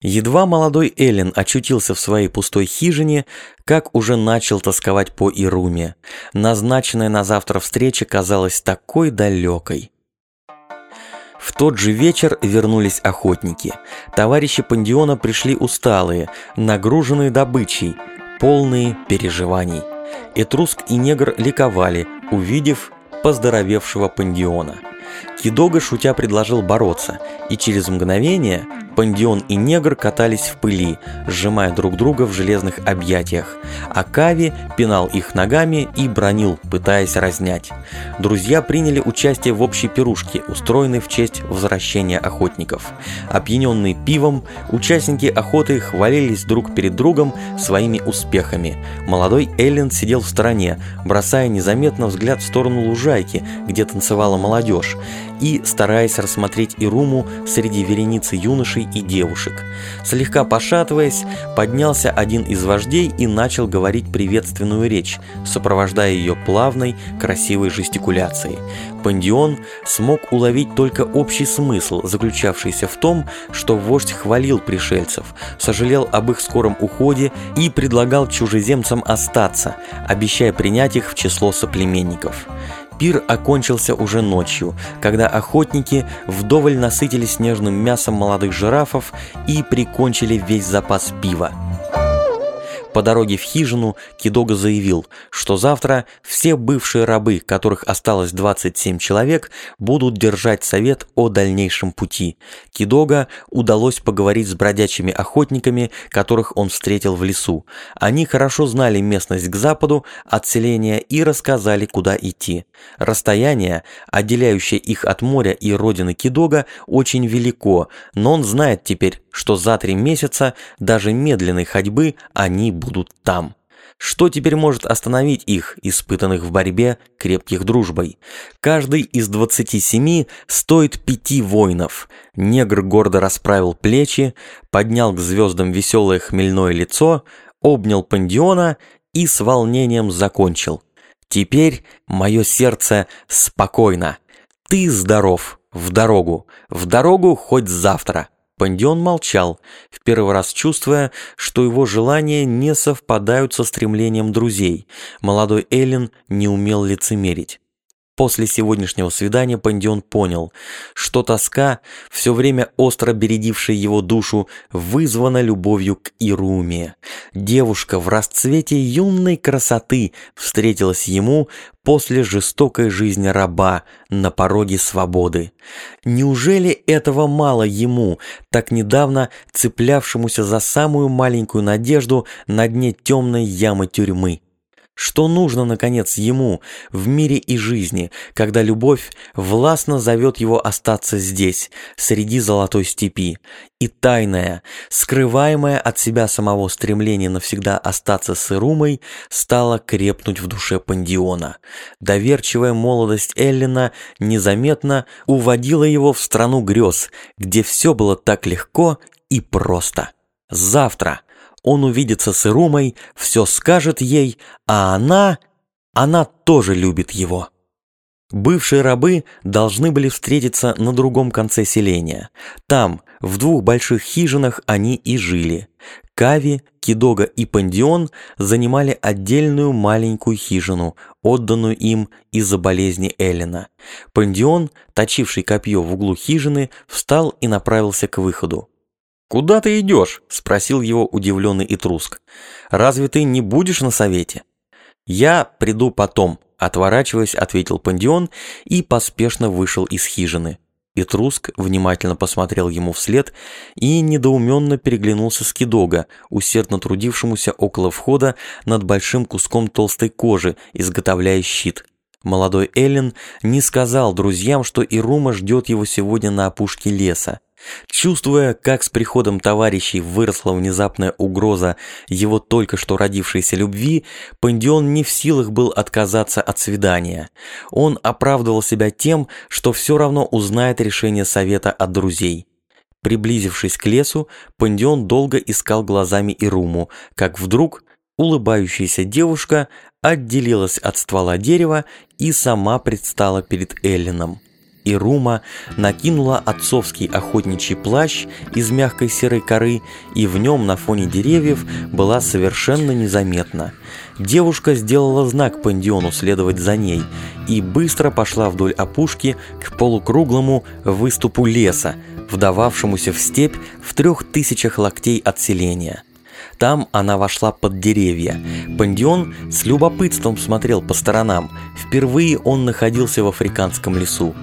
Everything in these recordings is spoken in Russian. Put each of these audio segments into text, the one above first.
Едва молодой Эллен очутился в своей пустой хижине, как уже начал тосковать по Ируме. Назначенная на завтра встреча казалась такой далекой. В тот же вечер вернулись охотники. Товарищи Пандиона пришли усталые, нагруженные добычей, полные переживаний. Этруск и негр ликовали, увидев поздоровевшего Пандиона. Кидога шутя предложил бороться, и через мгновение Пандион и Негр катались в пыли, сжимая друг друга в железных объятиях, а Кави пинал их ногами и бронил, пытаясь разнять. Друзья приняли участие в общей пирушке, устроенной в честь возвращения охотников. Опьяненные пивом, участники охоты хвалились друг перед другом своими успехами. Молодой Эллен сидел в стороне, бросая незаметно взгляд в сторону лужайки, где танцевала молодежь, и стараясь рассмотреть Ируму среди вереницы юношей и девушек. Слегка пошатываясь, поднялся один из вождей и начал говорить приветственную речь, сопровождая ее плавной, красивой жестикуляцией. Пандион смог уловить только общий смысл, заключавшийся в том, что вождь хвалил пришельцев, сожалел об их скором уходе и предлагал чужеземцам остаться, обещая принять их в число соплеменников. Пир окончился уже ночью, когда охотники вдоволь насытились нежным мясом молодых жирафов и прикончили весь запас пива. По дороге в хижину Кидога заявил, что завтра все бывшие рабы, которых осталось 27 человек, будут держать совет о дальнейшем пути. Кидога удалось поговорить с бродячими охотниками, которых он встретил в лесу. Они хорошо знали местность к западу от селения и рассказали, куда идти. Расстояние, отделяющее их от моря и родины Кидога, очень велико, но он знает теперь, что за три месяца даже медленной ходьбы они будут там. Что теперь может остановить их, испытанных в борьбе, крепких дружбой? Каждый из двадцати семи стоит пяти воинов. Негр гордо расправил плечи, поднял к звездам веселое хмельное лицо, обнял пандиона и с волнением закончил. «Теперь мое сердце спокойно. Ты здоров. В дорогу. В дорогу хоть завтра». Пандион молчал, в первый раз чувствуя, что его желания не совпадают со стремлением друзей. Молодой Эллен не умел лицемерить. После сегодняшнего свидания Пандион понял, что тоска, все время остро бередившая его душу, вызвана любовью к Ируме. Девушка в расцвете юной красоты встретилась ему после жестокой жизни раба на пороге свободы. Неужели этого мало ему, так недавно цеплявшемуся за самую маленькую надежду на дне темной ямы тюрьмы? Что нужно, наконец, ему в мире и жизни, когда любовь властно зовет его остаться здесь, среди золотой степи, и тайное, скрываемое от себя самого стремление навсегда остаться с Ирумой, стало крепнуть в душе Пандиона. Доверчивая молодость Эллина незаметно уводила его в страну грез, где все было так легко и просто. Завтра – он увидится с Ирумой, все скажет ей, а она... она тоже любит его. Бывшие рабы должны были встретиться на другом конце селения. Там, в двух больших хижинах, они и жили. Кави, Кидога и Пандион занимали отдельную маленькую хижину, отданную им из-за болезни Эллина. Пандион, точивший копье в углу хижины, встал и направился к выходу. «Куда ты идешь?» – спросил его удивленный Итруск. «Разве ты не будешь на совете?» «Я приду потом», – отворачиваясь, ответил Пандион и поспешно вышел из хижины. Итруск внимательно посмотрел ему вслед и недоуменно переглянулся с Кидога, усердно трудившемуся около входа над большим куском толстой кожи, изготовляя щит. Молодой Эллен не сказал друзьям, что Ирума ждет его сегодня на опушке леса. Чувствуя, как с приходом товарищей выросла внезапная угроза его только что родившейся любви, Пандион не в силах был отказаться от свидания. Он оправдывал себя тем, что все равно узнает решение совета от друзей. Приблизившись к лесу, Пандион долго искал глазами Ируму, как вдруг улыбающаяся девушка отделилась от ствола дерева и сама предстала перед Эллином. Ирума накинула отцовский охотничий плащ из мягкой серой коры, и в нем на фоне деревьев была совершенно незаметна. Девушка сделала знак Пандиону следовать за ней и быстро пошла вдоль опушки к полукруглому выступу леса, вдававшемуся в степь в трех тысячах локтей от селения. Там она вошла под деревья. Пандион с любопытством смотрел по сторонам. Впервые он находился в африканском лесу.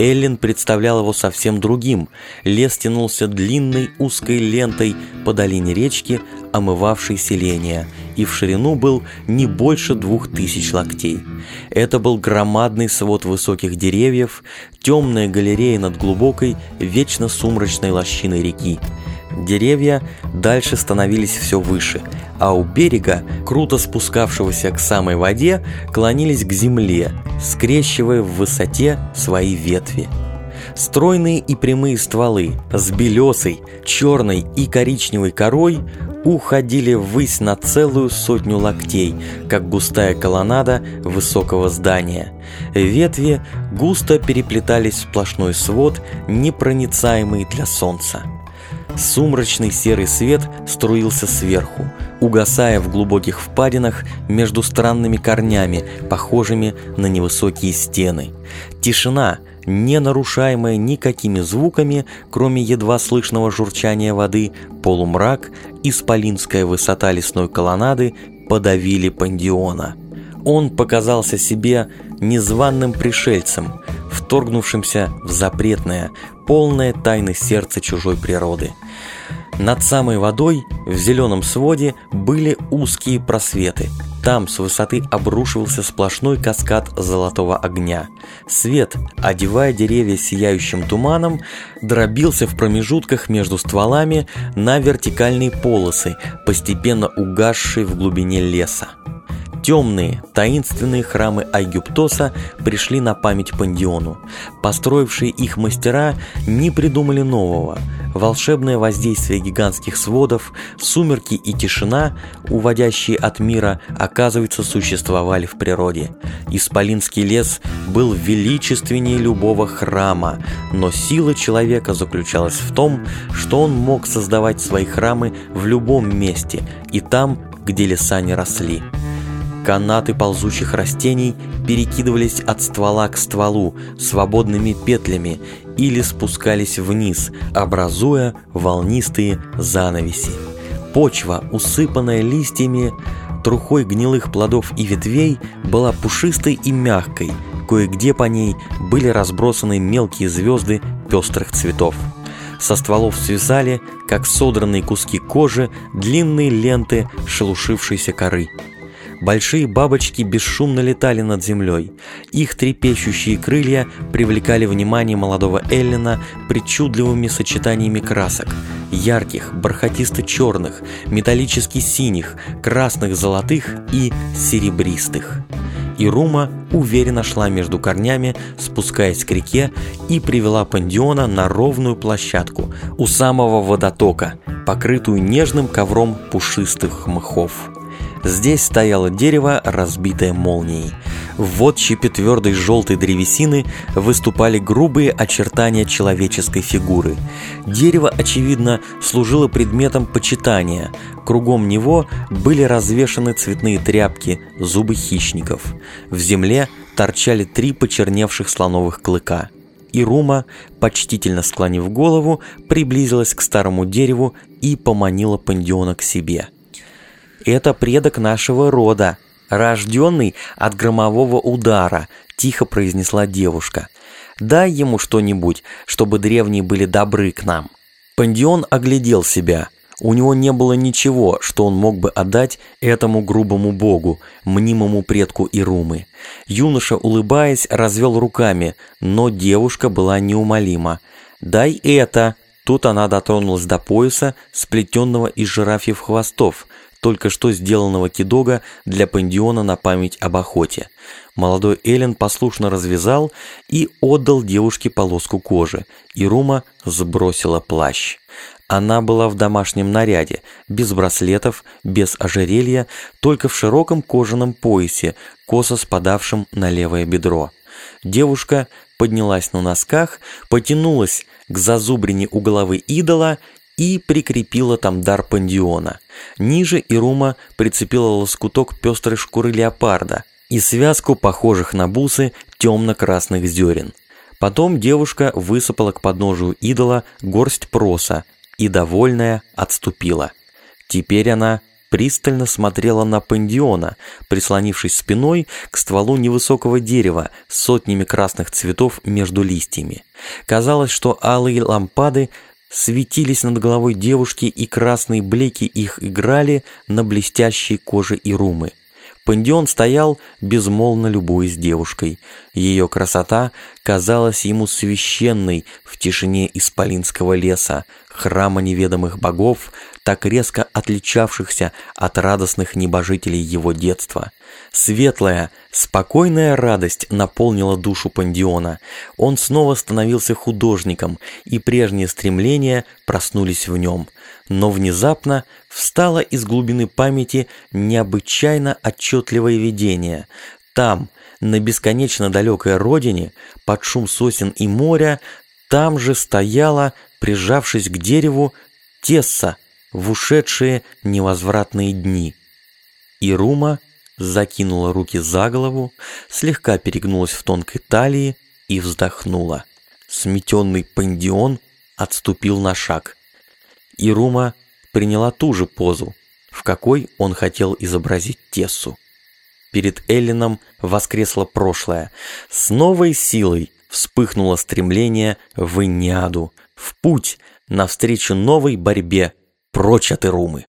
Эллен представлял его совсем другим. Лес тянулся длинной узкой лентой по долине речки, омывавшей селение, и в ширину был не больше двух тысяч локтей. Это был громадный свод высоких деревьев, темная галерея над глубокой, вечно сумрачной лощиной реки. Деревья дальше становились все выше, а у берега, круто спускавшегося к самой воде, клонились к земле, скрещивая в высоте свои ветви. Стройные и прямые стволы с белесой, черной и коричневой корой уходили ввысь на целую сотню локтей, как густая колоннада высокого здания. Ветви густо переплетались в сплошной свод, непроницаемый для солнца. Сумрачный серый свет струился сверху, угасая в глубоких впадинах между странными корнями, похожими на невысокие стены. Тишина, не нарушаемая никакими звуками, кроме едва слышного журчания воды, полумрак, исполинская высота лесной колоннады подавили пандиона. Он показался себе незваным пришельцем, вторгнувшимся в запретное, полное тайны сердца чужой природы. Над самой водой, в зеленом своде, были узкие просветы. Там с высоты обрушивался сплошной каскад золотого огня. Свет, одевая деревья сияющим туманом, дробился в промежутках между стволами на вертикальные полосы, постепенно угасшие в глубине леса. Темные, таинственные храмы Айгюптоса пришли на память Пандиону. Построившие их мастера не придумали нового. Волшебное воздействие гигантских сводов, сумерки и тишина, уводящие от мира, оказывается, существовали в природе. Исполинский лес был величественнее любого храма, но сила человека заключалась в том, что он мог создавать свои храмы в любом месте и там, где леса не росли. Канаты ползучих растений перекидывались от ствола к стволу свободными петлями или спускались вниз, образуя волнистые занавеси. Почва, усыпанная листьями, трухой гнилых плодов и ветвей, была пушистой и мягкой, кое-где по ней были разбросаны мелкие звезды пестрых цветов. Со стволов свисали, как содранные куски кожи, длинные ленты шелушившейся коры. Большие бабочки бесшумно летали над землей. Их трепещущие крылья привлекали внимание молодого Эллина причудливыми сочетаниями красок. Ярких, бархатисто-черных, металлически-синих, красных, золотых и серебристых. И Рума уверенно шла между корнями, спускаясь к реке, и привела Пандиона на ровную площадку у самого водотока, покрытую нежным ковром пушистых мхов. Здесь стояло дерево, разбитое молнией. В отщепе твердой желтой древесины выступали грубые очертания человеческой фигуры. Дерево, очевидно, служило предметом почитания. Кругом него были развешаны цветные тряпки, зубы хищников. В земле торчали три почерневших слоновых клыка. И Рума, почтительно склонив голову, приблизилась к старому дереву и поманила пандиона к себе – это предок нашего рода, рожденный от громового удара», – тихо произнесла девушка. «Дай ему что-нибудь, чтобы древние были добры к нам». Пандион оглядел себя. У него не было ничего, что он мог бы отдать этому грубому богу, мнимому предку Ирумы. Юноша, улыбаясь, развел руками, но девушка была неумолима. «Дай это!» Тут она дотронулась до пояса, сплетенного из жирафьев хвостов, только что сделанного кидога для пандиона на память об охоте. Молодой Эллен послушно развязал и отдал девушке полоску кожи, и Рума сбросила плащ. Она была в домашнем наряде, без браслетов, без ожерелья, только в широком кожаном поясе, косо спадавшем на левое бедро. Девушка поднялась на носках, потянулась к зазубрине у головы идола и прикрепила там дар пандиона. Ниже Ирума прицепила лоскуток пестрой шкуры леопарда и связку похожих на бусы темно-красных зерен. Потом девушка высыпала к подножию идола горсть проса и, довольная, отступила. Теперь она пристально смотрела на Пандиона, прислонившись спиной к стволу невысокого дерева с сотнями красных цветов между листьями. Казалось, что алые лампады светились над головой девушки, и красные блеки их играли на блестящей коже и румы. Пандион стоял, безмолвно любуясь девушкой. Ее красота казалась ему священной в тишине исполинского леса, храма неведомых богов, так резко отличавшихся от радостных небожителей его детства. Светлая, спокойная радость наполнила душу Пандиона. Он снова становился художником, и прежние стремления проснулись в нем. Но внезапно встало из глубины памяти необычайно отчетливое видение. Там, на бесконечно далекой родине, под шум сосен и моря, там же стояла, прижавшись к дереву, Тесса в ушедшие невозвратные дни. И Рума закинула руки за голову, слегка перегнулась в тонкой талии и вздохнула. Сметенный пандион отступил на шаг. Ирума приняла ту же позу, в какой он хотел изобразить Тессу. Перед Эллином воскресло прошлое. С новой силой вспыхнуло стремление в Иниаду, в путь, навстречу новой борьбе, прочь от Ирумы.